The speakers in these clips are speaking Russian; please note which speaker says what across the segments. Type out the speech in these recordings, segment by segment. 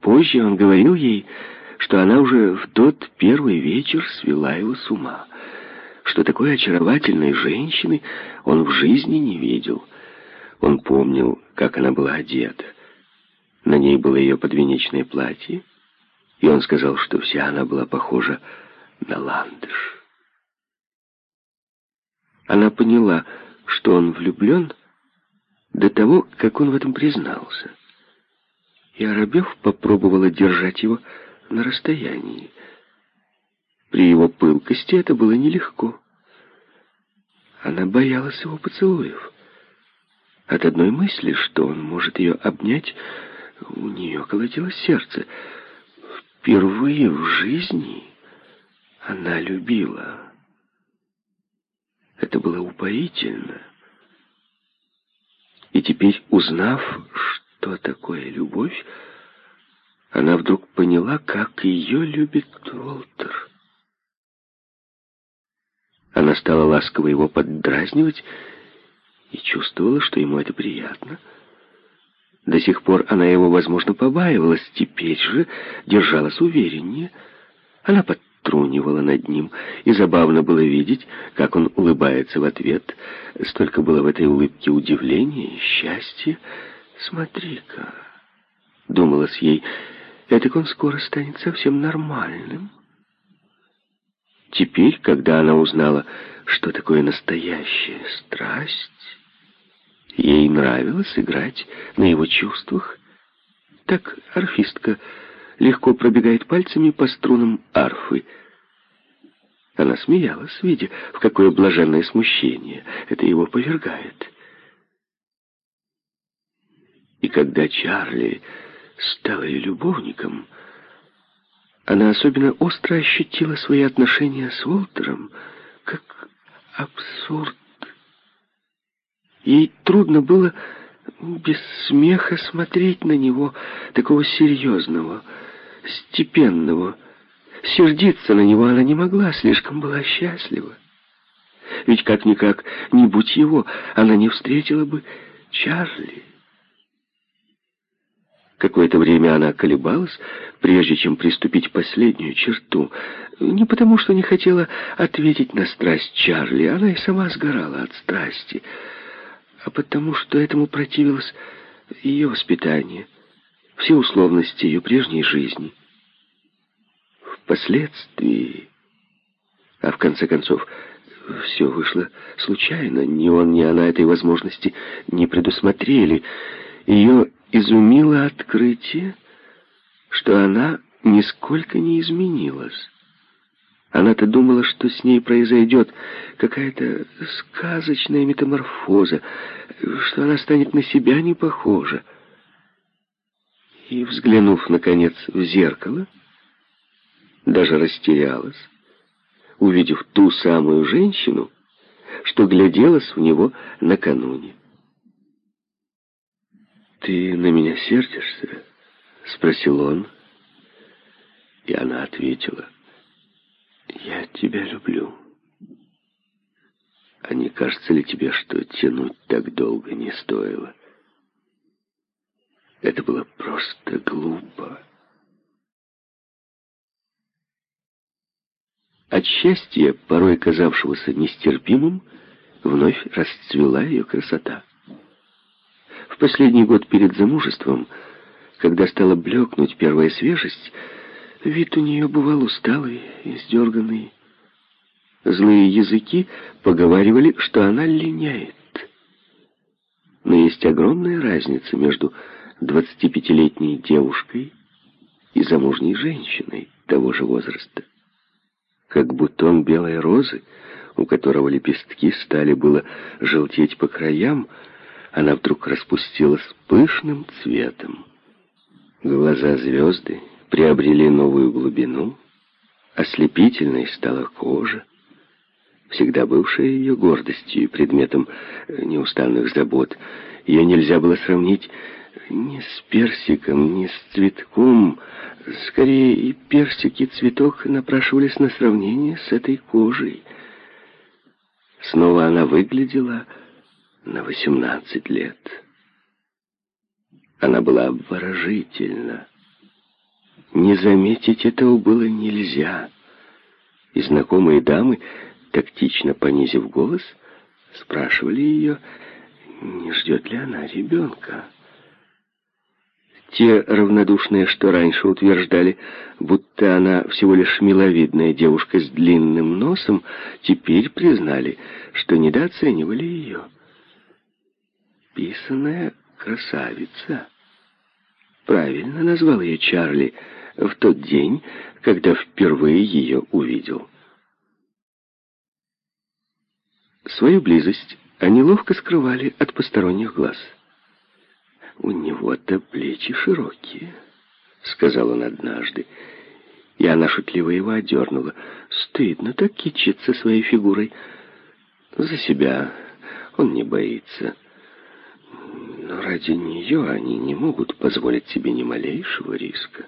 Speaker 1: Позже он говорил ей, что она уже в тот первый вечер свела его с ума, что такой очаровательной женщины он в жизни не видел. Он помнил, как она была одета. На ней было ее подвенечное платье, и он сказал, что вся она была похожа на ландыш. Она поняла, что он влюблен до того, как он в этом признался. И Арабев попробовала держать его на расстоянии. При его пылкости это было нелегко. Она боялась его поцелуев. От одной мысли, что он может ее обнять, у нее колотилось сердце. Впервые в жизни она любила. Это было упоительно. И теперь, узнав, что такое любовь, она вдруг поняла, как ее любит Уолтер. Она стала ласково его поддразнивать и чувствовала, что ему это приятно. До сих пор она его, возможно, побаивалась, теперь же держалась увереннее. Она подтрунивала над ним, и забавно было видеть, как он улыбается в ответ. Столько было в этой улыбке удивления и счастья. «Смотри-ка», — думалось ей, — «этак он скоро станет совсем нормальным». Теперь, когда она узнала, что такое настоящая страсть, ей нравилось играть на его чувствах. Так арфистка легко пробегает пальцами по струнам арфы. Она смеялась, видя, в какое блаженное смущение это его повергает. И когда Чарли стал ее любовником, она особенно остро ощутила свои отношения с Уолтером как абсурд. Ей трудно было без смеха смотреть на него, такого серьезного, степенного. Сердиться на него она не могла, слишком была счастлива. Ведь как-никак, не будь его, она не встретила бы Чарли. Какое-то время она колебалась, прежде чем приступить последнюю черту. Не потому, что не хотела ответить на страсть Чарли, она и сама сгорала от страсти, а потому, что этому противилось ее воспитание, все условности ее прежней жизни. Впоследствии, а в конце концов, все вышло случайно, ни он, ни она этой возможности не предусмотрели, ее изумило открытие, что она нисколько не изменилась. Она-то думала, что с ней произойдет какая-то сказочная метаморфоза, что она станет на себя не похожа. И, взглянув, наконец, в зеркало, даже растерялась, увидев ту самую женщину, что гляделась в него накануне. «Ты на меня сердишься?» — спросил он. И она ответила, «Я тебя люблю. А не кажется ли тебе, что тянуть так долго не стоило?» Это было просто глупо. От счастья, порой казавшегося нестерпимым, вновь расцвела ее красота последний год перед замужеством, когда стала блекнуть первая свежесть, вид у нее бывал усталый и сдерганный. Злые языки поговаривали, что она линяет. Но есть огромная разница между 25-летней девушкой и замужней женщиной того же возраста. Как бутон белой розы, у которого лепестки стали было желтеть по краям, она вдруг распустилась пышным цветом. Глаза звезды приобрели новую глубину, ослепительной стала кожа, всегда бывшая ее гордостью и предметом неустанных забот. Ее нельзя было сравнить ни с персиком, ни с цветком. Скорее, и персик, и цветок напрашивались на сравнение с этой кожей. Снова она выглядела на 18 лет. Она была обворожительна. Не заметить этого было нельзя. И знакомые дамы, тактично понизив голос, спрашивали ее, не ждет ли она ребенка. Те равнодушные, что раньше утверждали, будто она всего лишь миловидная девушка с длинным носом, теперь признали, что недооценивали ее. Писаная красавица. Правильно назвал ее Чарли в тот день, когда впервые ее увидел. Свою близость они ловко скрывали от посторонних глаз. «У него-то плечи широкие», — сказал он однажды. И она шутливо его одернула. «Стыдно так кичиться своей фигурой. За себя он не боится. Ради нее они не могут позволить себе ни малейшего риска.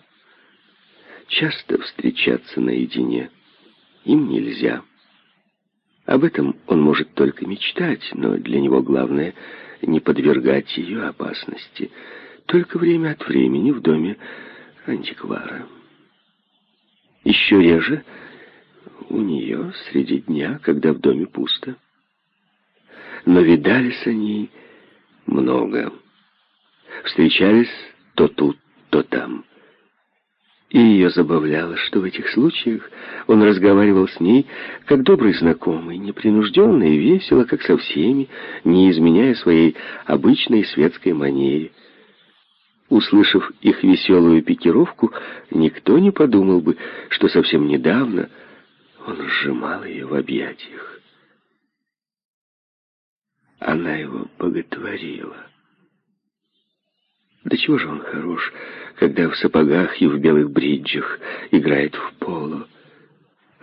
Speaker 1: Часто встречаться наедине им нельзя». Об этом он может только мечтать, но для него главное не подвергать ее опасности. Только время от времени в доме антиквара. Еще реже у нее среди дня, когда в доме пусто. Но видались они много. Встречались то тут, то там. И ее забавляло, что в этих случаях он разговаривал с ней как добрый знакомый, непринужденно и весело, как со всеми, не изменяя своей обычной светской манере. Услышав их веселую пикировку, никто не подумал бы, что совсем недавно он сжимал ее в объятиях. Она его боготворила. Да чего же он хорош, когда в сапогах и в белых бриджах играет в поло.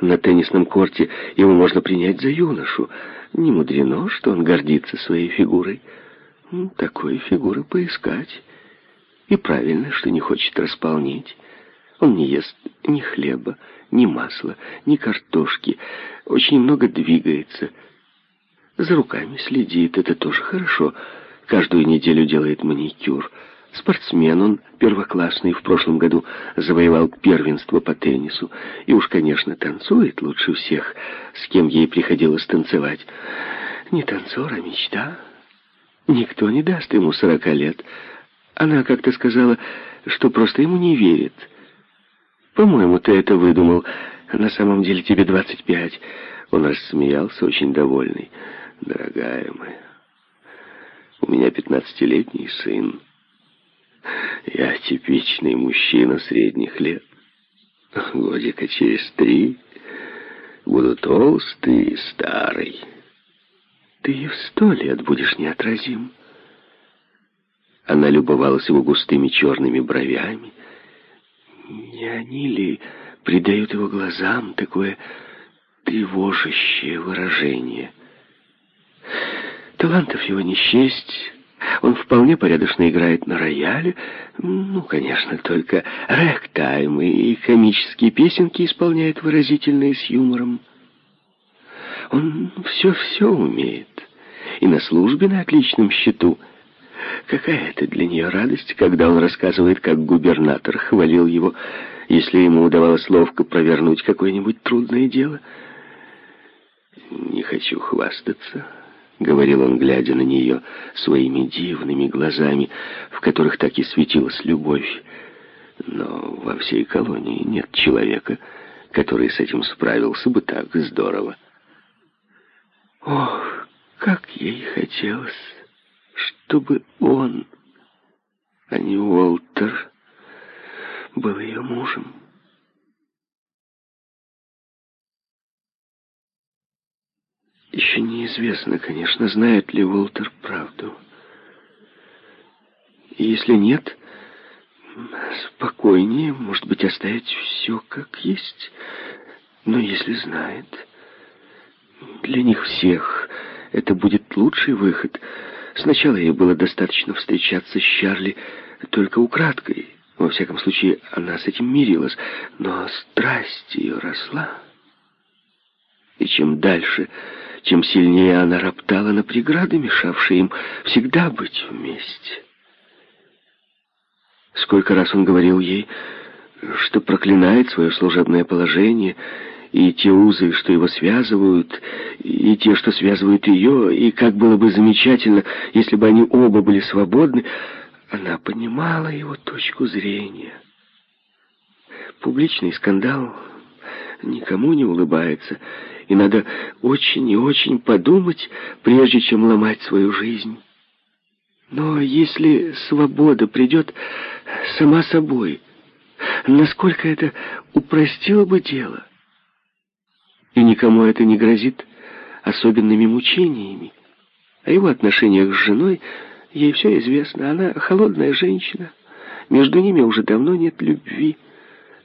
Speaker 1: На теннисном корте его можно принять за юношу. Не мудрено, что он гордится своей фигурой. Такой фигуры поискать. И правильно, что не хочет располнить. Он не ест ни хлеба, ни масла, ни картошки. Очень много двигается. За руками следит, это тоже хорошо. Каждую неделю делает маникюр. Спортсмен он первоклассный, в прошлом году завоевал первенство по теннису. И уж, конечно, танцует лучше всех, с кем ей приходилось танцевать. Не танцор, а мечта. Никто не даст ему сорока лет. Она как-то сказала, что просто ему не верит. По-моему, ты это выдумал. На самом деле тебе двадцать пять. Он рассмеялся, очень довольный. Дорогая моя, у меня пятнадцатилетний сын. Я типичный мужчина средних лет. Годика через три буду толстый и старый. Ты и в сто лет будешь неотразим. Она любовалась его густыми черными бровями. Не они ли придают его глазам такое тревожащее выражение? Талантов его не счесть, он вполне порядочно играет на рояле. Ну, конечно, только рэктаймы и комические песенки исполняет выразительно и с юмором. Он все-все умеет. И на службе на отличном счету. Какая это для нее радость, когда он рассказывает, как губернатор хвалил его, если ему удавалось ловко провернуть какое-нибудь трудное дело. Не хочу хвастаться, — говорил он, глядя на нее своими дивными глазами, в которых так и светилась любовь. Но во всей колонии нет человека, который с этим справился бы так здорово. Ох, как ей хотелось, чтобы он, а не Уолтер, был ее мужем. Еще неизвестно, конечно, знает ли Уолтер правду. И если нет, спокойнее, может быть, оставить все как есть. Но если знает, для них всех это будет лучший выход. Сначала ей было достаточно встречаться с Чарли только украдкой. Во всяком случае, она с этим мирилась. Но страсть ее росла. И чем дальше тем сильнее она роптала на преграды, мешавшие им всегда быть вместе. Сколько раз он говорил ей, что проклинает свое служебное положение, и те узы, что его связывают, и те, что связывают ее, и как было бы замечательно, если бы они оба были свободны, она понимала его точку зрения. Публичный скандал никому не улыбается, и надо очень и очень подумать, прежде чем ломать свою жизнь. Но если свобода придет сама собой, насколько это упростило бы дело? И никому это не грозит особенными мучениями. О его отношениях с женой ей все известно. Она холодная женщина. Между ними уже давно нет любви.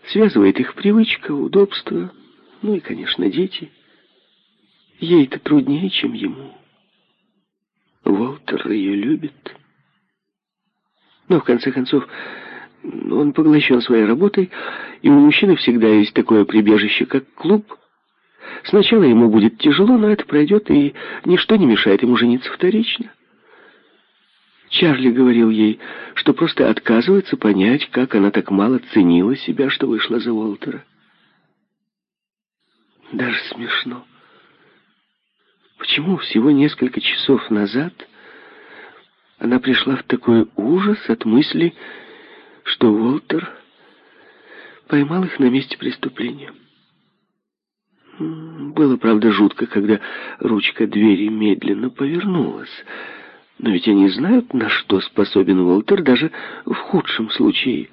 Speaker 1: Связывает их привычка, удобство, ну и, конечно, дети. Ей-то труднее, чем ему. Уолтер ее любит. Но, в конце концов, он поглощен своей работой, и у мужчины всегда есть такое прибежище, как клуб. Сначала ему будет тяжело, но это пройдет, и ничто не мешает ему жениться вторично. Чарли говорил ей, что просто отказывается понять, как она так мало ценила себя, что вышла за Уолтера. Даже смешно. Почему всего несколько часов назад она пришла в такой ужас от мысли, что Уолтер поймал их на месте преступления? Было, правда, жутко, когда ручка двери медленно повернулась. Но ведь они знают, на что способен Уолтер даже в худшем случае.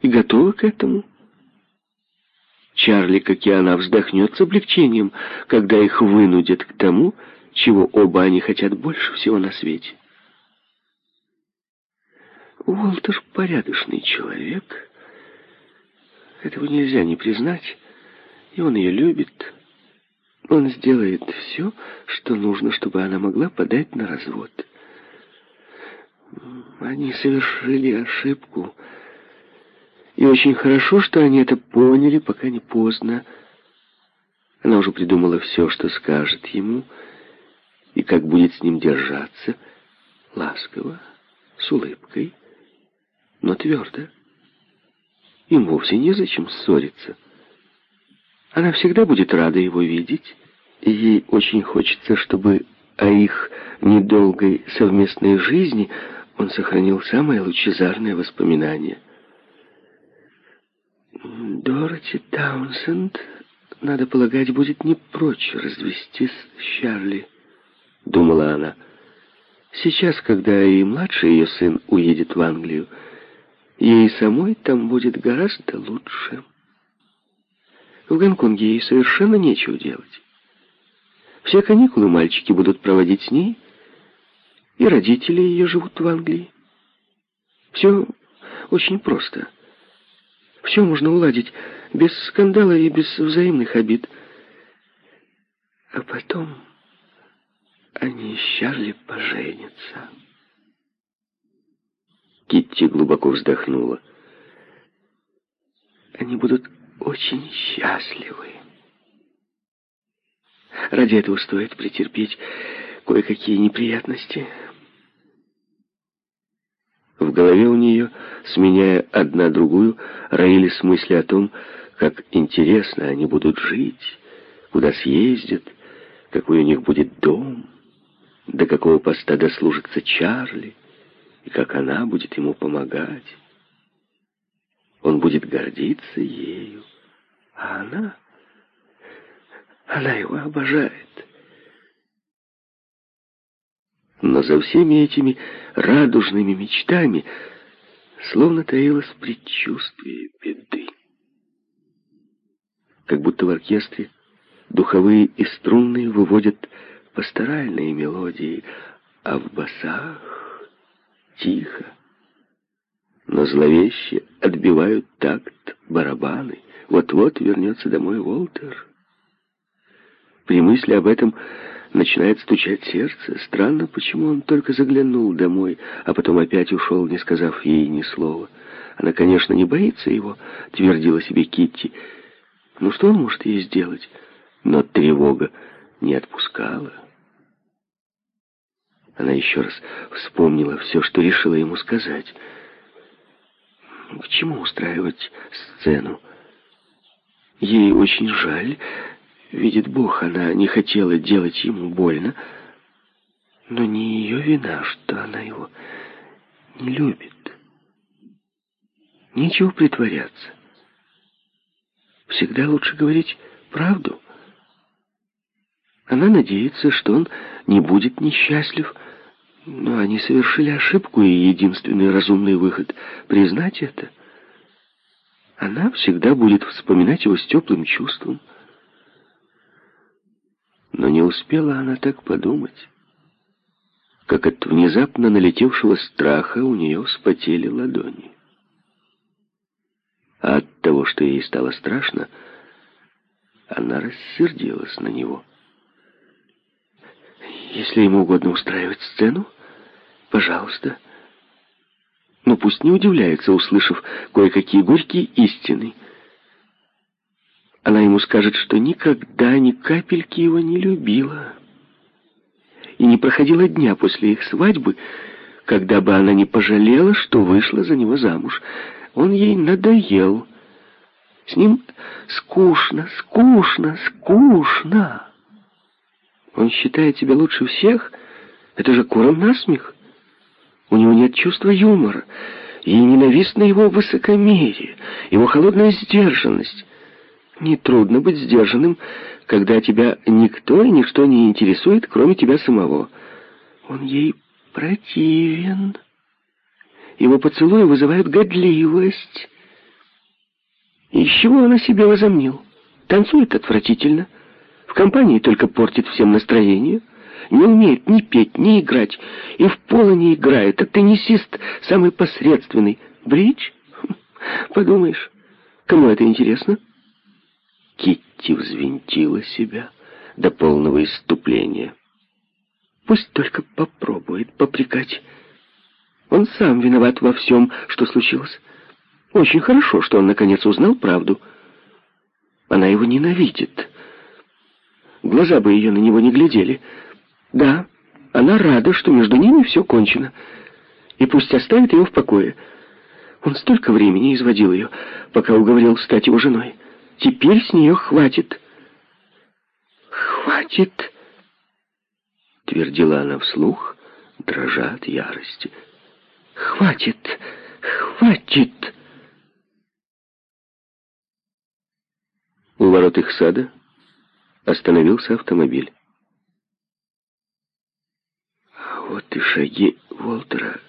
Speaker 1: И готовы к этому. Чарли, как и она, вздохнет с облегчением, когда их вынудят к тому, чего оба они хотят больше всего на свете. Уолтер порядочный человек. Этого нельзя не признать. И он ее любит. Он сделает все, что нужно, чтобы она могла подать на развод. Они совершили ошибку. И очень хорошо, что они это поняли, пока не поздно. Она уже придумала все, что скажет ему, и как будет с ним держаться, ласково, с улыбкой, но твердо. Им вовсе незачем ссориться. Она всегда будет рада его видеть, и ей очень хочется, чтобы о их недолгой совместной жизни он сохранил самое лучезарное воспоминание. Дороти Таунсенд, надо полагать, будет не прочь развестись с Чарли, думала она. Сейчас, когда и младший ее сын уедет в Англию, ей самой там будет гораздо лучше. В Гонконге ей совершенно нечего делать. Все каникулы мальчики будут проводить с ней, и родители ее живут в Англии. Все очень просто. Все можно уладить без скандала и без взаимных обид. А потом они с Чарли поженятся. Китти глубоко вздохнула. Они будут очень счастливы. Ради этого стоит претерпеть кое-какие неприятности. Голове у нее, сменяя одна другую, роились мысли о том, как интересно они будут жить, куда съездят, какой у них будет дом, до какого поста дослужится Чарли, и как она будет ему помогать. Он будет гордиться ею, а она... Она его обожает. Но за всеми этими радужными мечтами словно таилось предчувствие беды. Как будто в оркестре духовые и струнные выводят пасторальные мелодии, а в басах тихо, но зловеще отбивают такт барабаны. Вот-вот вернется домой Уолтер. При мысли об этом начинает стучать сердце. Странно, почему он только заглянул домой, а потом опять ушел, не сказав ей ни слова. Она, конечно, не боится его, твердила себе Китти. Ну что он может ей сделать? Но тревога не отпускала. Она еще раз вспомнила все, что решила ему сказать. К чему устраивать сцену? Ей очень жаль. Видит Бог, она не хотела делать ему больно. Но не ее вина, что она его не любит. Нечего притворяться. Всегда лучше говорить правду. Она надеется, что он не будет несчастлив, но они совершили ошибку, и единственный разумный выход — признать это. Она всегда будет вспоминать его с теплым чувством. Но не успела она так подумать, как от внезапно налетевшего страха у нее вспотели ладони. А от того, что ей стало страшно, она рассердилась на него. Если ему угодно устраивать сцену, пожалуйста. Но пусть не удивляется, услышав кое-какие горькие истины. Она ему скажет, что никогда ни капельки его не любила. И не проходило дня после их свадьбы, когда бы она не пожалела, что вышла за него замуж. Он ей надоел. С ним скучно, скучно, скучно. Он считает себя лучше всех. Это же куром насмех. У него нет чувства юмора. Ей ненавистно его высокомерие, его холодная сдержанность. Нетрудно быть сдержанным, когда тебя никто и ничто не интересует, кроме тебя самого. Он ей противен. Его поцелуи вызывают годливость. Из чего он о себе возомнил? Танцует отвратительно. В компании только портит всем настроение. Не умеет ни петь, ни играть. И в поло не играет. А теннисист самый посредственный. Бридж? Хм, подумаешь, кому это интересно? Китти взвинтила себя до полного иступления. Пусть только попробует попрекать. Он сам виноват во всем, что случилось. Очень хорошо, что он наконец узнал правду. Она его ненавидит. Глаза бы ее на него не глядели. Да, она рада, что между ними все кончено. И пусть оставит ее в покое. Он столько времени изводил ее, пока уговорил стать его женой. Теперь с нее хватит. «Хватит!» — твердила она вслух, дрожа от ярости. Хватит! Хватит!» У ворот их сада остановился автомобиль. А вот и шаги Волтера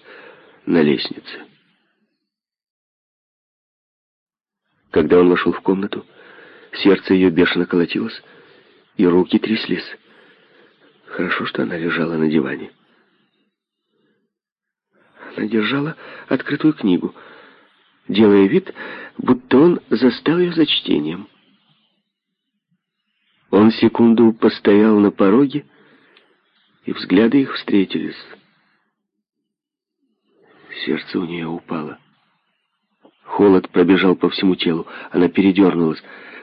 Speaker 1: на лестнице. Когда он вошел в комнату, сердце ее бешено колотилось, и руки тряслись. Хорошо, что она лежала на диване. Она держала открытую книгу, делая вид, будто он застал ее за чтением. Он секунду постоял на пороге, и взгляды их встретились. Сердце у нее упало. Холод пробежал по всему телу. Она передернулась.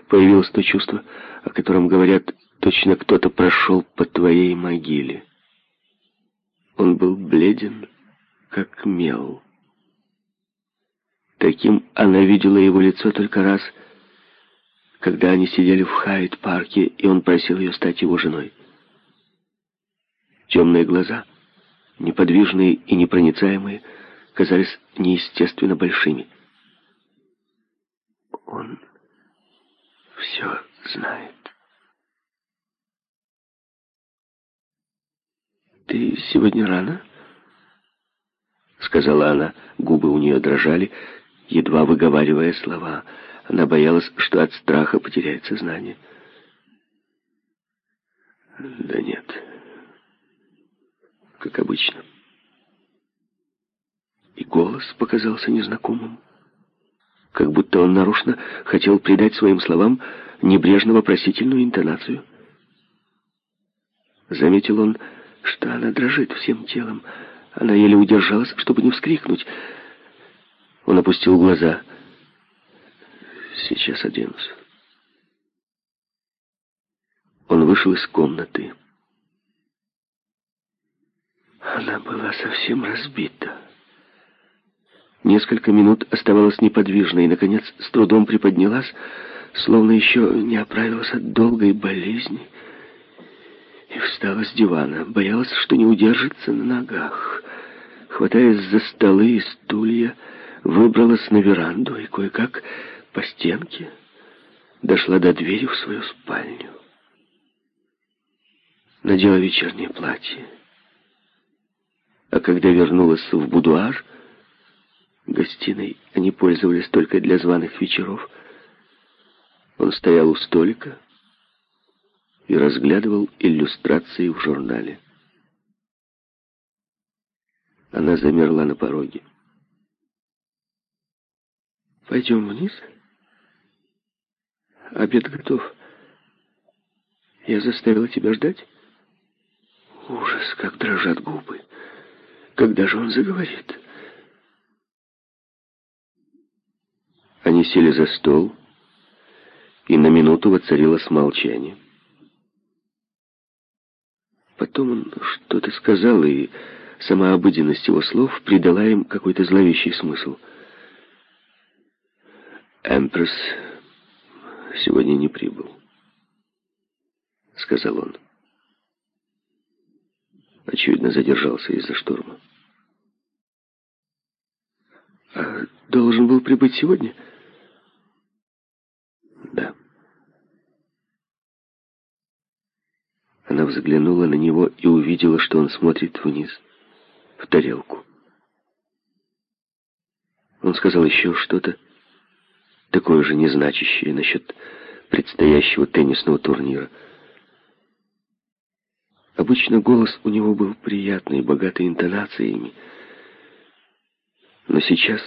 Speaker 1: Появилось то чувство, о котором говорят, точно кто-то прошел по твоей могиле. Он был бледен, как мел. Таким она видела его лицо только раз, когда они сидели в Хайт-парке, и он просил ее стать его женой. Темные глаза, неподвижные и непроницаемые, казались неестественно большими. Он все знает. «Ты сегодня рано?» сказала она. Губы у нее дрожали, едва выговаривая слова. Она боялась, что от страха потеряет сознание. Да нет, как обычно. И голос показался незнакомым. Как будто он нарочно хотел придать своим словам небрежно-вопросительную интонацию. Заметил он, что она дрожит всем телом, она еле удержалась, чтобы не вскрикнуть. Он опустил глаза. «Сейчас оденусь». Он вышел из комнаты. Она была совсем разбита. Несколько минут оставалась неподвижной и, наконец, с трудом приподнялась, словно еще не оправилась от долгой болезни, и встала с дивана. Боялась, что не удержится на ногах. Хватаясь за столы и стулья, выбралась на веранду и кое-как по стенке дошла до двери в свою спальню. Надела вечернее платье. А когда вернулась в будуар, гостиной они пользовались только для званых вечеров, он стоял у столика и разглядывал иллюстрации в журнале. Она замерла на пороге. «Пойдем вниз?» Обед готов. Я заставила тебя ждать? Ужас, как дрожат губы. Когда же он заговорит? Они сели за стол, и на минуту воцарилось молчание. Потом он что-то сказал, и сама обыденность его слов придала им какой-то зловещий смысл. Эмпресс сегодня не прибыл», — сказал он. Очевидно, задержался из-за шторма. «А должен был прибыть сегодня?» «Да». Она взглянула на него и увидела, что он смотрит вниз, в тарелку. Он сказал еще что-то, такое же незначащее насчет предстоящего теннисного турнира. Обычно голос у него был приятный, богатый интонациями. Но сейчас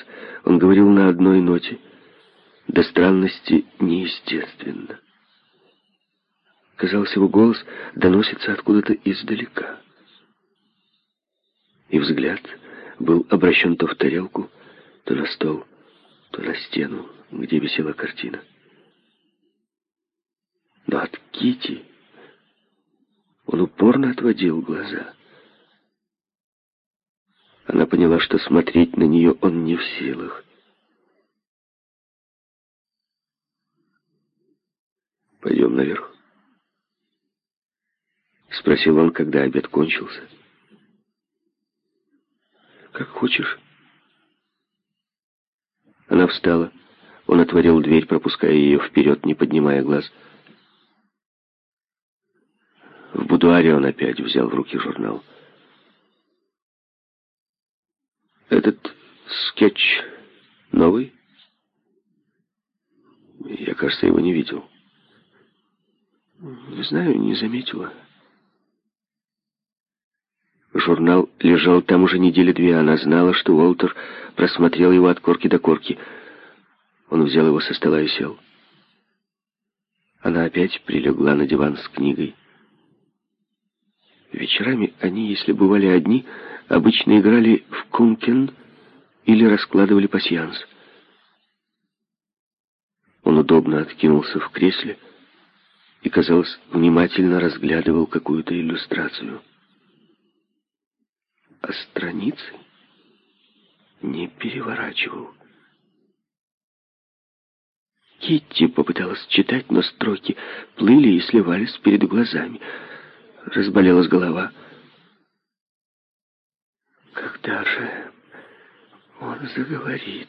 Speaker 1: он говорил на одной ноте, до странности неестественно. Казалось, его голос доносится откуда-то издалека. И взгляд был обращен то в тарелку, то на стол, то на стену где висела картина. Но от Кити он упорно отводил глаза. Она поняла, что смотреть на нее он не в силах. «Пойдем наверх?» Спросил он, когда обед кончился. «Как хочешь». Она встала. Он отворил дверь, пропуская ее вперед, не поднимая глаз. В будуаре он опять взял в руки журнал. «Этот скетч новый?» «Я, кажется, его не видел». «Не знаю, не заметила». Журнал лежал там уже недели две. Она знала, что Уолтер просмотрел его от корки до корки — он взял его со стола и сел. Она опять прилегла на диван с книгой. Вечерами они, если бывали одни, обычно играли в кункен или раскладывали пасьянс. Он удобно откинулся в кресле и, казалось, внимательно разглядывал какую-то иллюстрацию. А страницы не переворачивал. Китти попыталась читать, но строки плыли и сливались перед глазами. Разболелась голова. Когда же он заговорит?